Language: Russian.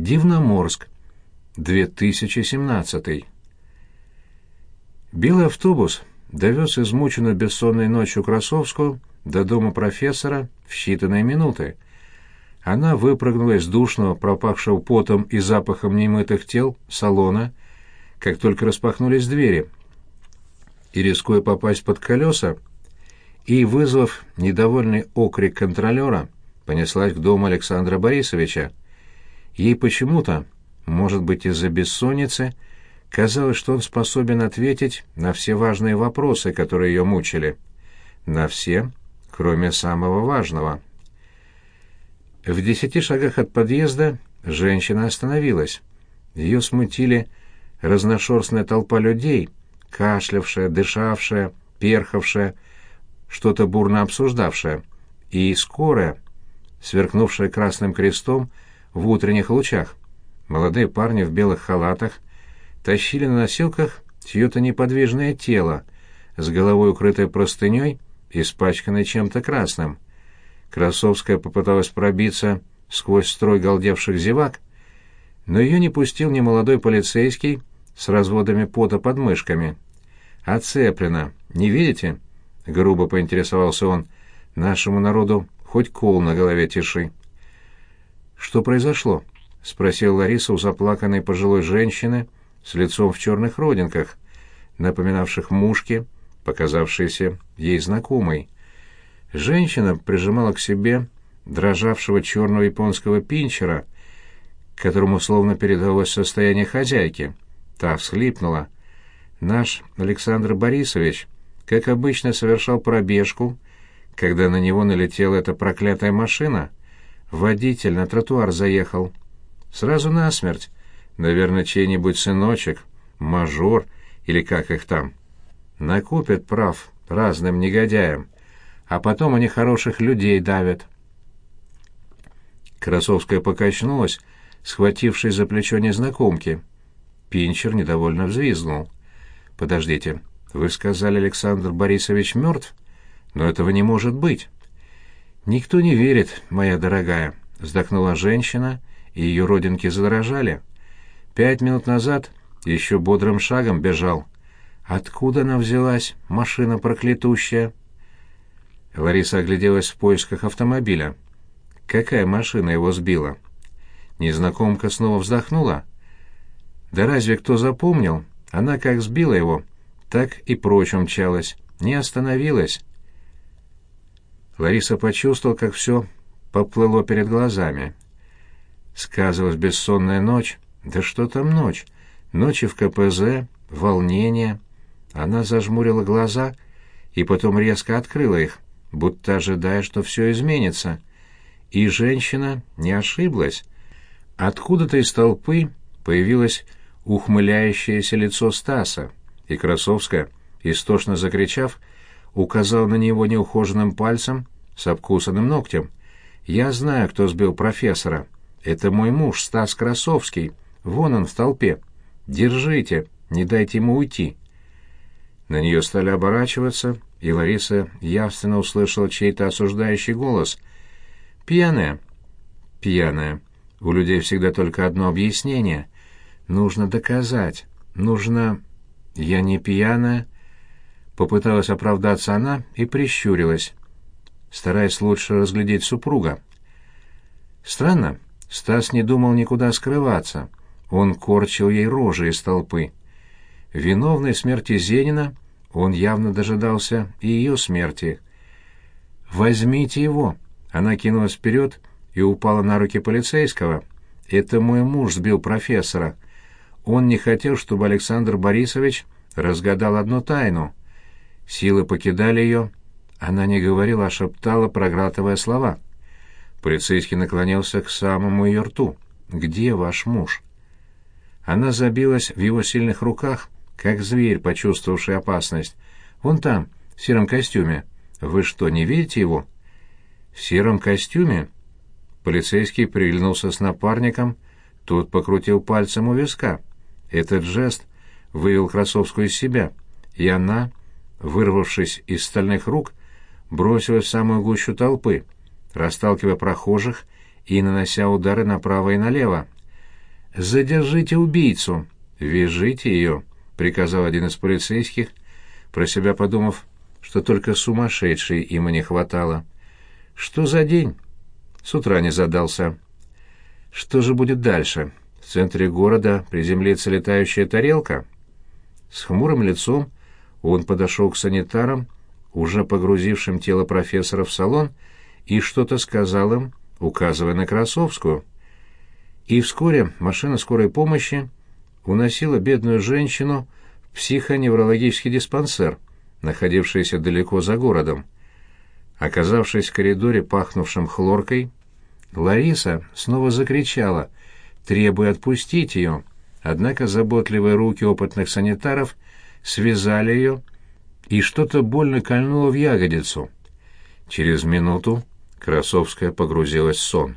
Дивноморск. 2017. Белый автобус довез измученную бессонной ночью Красовскую до дома профессора в считанные минуты. Она выпрыгнула из душного, пропахшего потом и запахом немытых тел салона, как только распахнулись двери, и, рискуя попасть под колеса, и, вызвав недовольный окрик контролера, понеслась к дому Александра Борисовича. Ей почему-то, может быть, из-за бессонницы, казалось, что он способен ответить на все важные вопросы, которые ее мучили. На все, кроме самого важного. В десяти шагах от подъезда женщина остановилась. Ее смутили разношерстная толпа людей, кашлявшая, дышавшая, перхавшая, что-то бурно обсуждавшая, и скорая, сверкнувшая красным крестом в утренних лучах. Молодые парни в белых халатах тащили на носилках чье-то неподвижное тело, с головой укрытой простыней, испачканной чем-то красным. Красовская попыталась пробиться сквозь строй галдевших зевак, но ее не пустил ни молодой полицейский с разводами пота под мышками. «Оцеплено. Не видите?» — грубо поинтересовался он. «Нашему народу хоть кол на голове тиши». «Что произошло?» — спросила Лариса у заплаканной пожилой женщины с лицом в черных родинках, напоминавших мушки, показавшиеся ей знакомой. Женщина прижимала к себе дрожавшего черного японского пинчера, которому словно передалось состояние хозяйки. Та всхлипнула. Наш Александр Борисович, как обычно, совершал пробежку, когда на него налетела эта проклятая машина. Водитель на тротуар заехал. Сразу насмерть. Наверное, чей-нибудь сыночек, мажор или как их там. Накупят прав разным негодяям, а потом они хороших людей давят. Красовская покачнулась, схватившись за плечо незнакомки. Пинчер недовольно взвизгнул. «Подождите, вы сказали, Александр Борисович мертв? Но этого не может быть». «Никто не верит, моя дорогая», — вздохнула женщина и ее родинки задрожали. Пять минут назад еще бодрым шагом бежал. Откуда она взялась, машина проклятущая? Лариса огляделась в поисках автомобиля. Какая машина его сбила? Незнакомка снова вздохнула. Да разве кто запомнил? Она как сбила его, так и прочь умчалась, не остановилась. Лариса почувствовала, как все поплыло перед глазами. Сказывалась бессонная ночь. Да что там ночь? Ночи в КПЗ, волнение. Она зажмурила глаза и потом резко открыла их, будто ожидая, что все изменится. И женщина не ошиблась. Откуда-то из толпы появилось ухмыляющееся лицо Стаса, и Красовская, истошно закричав, указал на него неухоженным пальцем с обкусанным ногтем. «Я знаю, кто сбил профессора». Это мой муж, Стас Красовский. Вон он в толпе. Держите, не дайте ему уйти. На нее стали оборачиваться, и Лариса явственно услышала чей-то осуждающий голос. «Пьяная». «Пьяная. У людей всегда только одно объяснение. Нужно доказать. Нужно...» «Я не пьяная». Попыталась оправдаться она и прищурилась, стараясь лучше разглядеть супруга. «Странно, Стас не думал никуда скрываться. Он корчил ей рожи из толпы. Виновной смерти Зенина он явно дожидался и ее смерти. «Возьмите его!» Она кинулась вперед и упала на руки полицейского. «Это мой муж сбил профессора. Он не хотел, чтобы Александр Борисович разгадал одну тайну. Силы покидали ее. Она не говорила, а шептала, проглатывая слова». Полицейский наклонился к самому ее рту. «Где ваш муж?» Она забилась в его сильных руках, как зверь, почувствовавший опасность. «Вон там, в сером костюме. Вы что, не видите его?» «В сером костюме?» Полицейский прильнулся с напарником, тот покрутил пальцем у виска. Этот жест вывел Красовскую из себя, и она, вырвавшись из стальных рук, бросилась в самую гущу толпы — расталкивая прохожих и нанося удары направо и налево. «Задержите убийцу!» «Вяжите ее!» — приказал один из полицейских, про себя подумав, что только сумасшедшей ему не хватало. «Что за день?» С утра не задался. «Что же будет дальше? В центре города приземлится летающая тарелка?» С хмурым лицом он подошел к санитарам, уже погрузившим тело профессора в салон, и что-то сказал им, указывая на Красовскую. И вскоре машина скорой помощи уносила бедную женщину в психоневрологический диспансер, находившийся далеко за городом. Оказавшись в коридоре, пахнувшем хлоркой, Лариса снова закричала, требуя отпустить ее, однако заботливые руки опытных санитаров связали ее, и что-то больно кольнуло в ягодицу. Через минуту Красовская погрузилась в сон.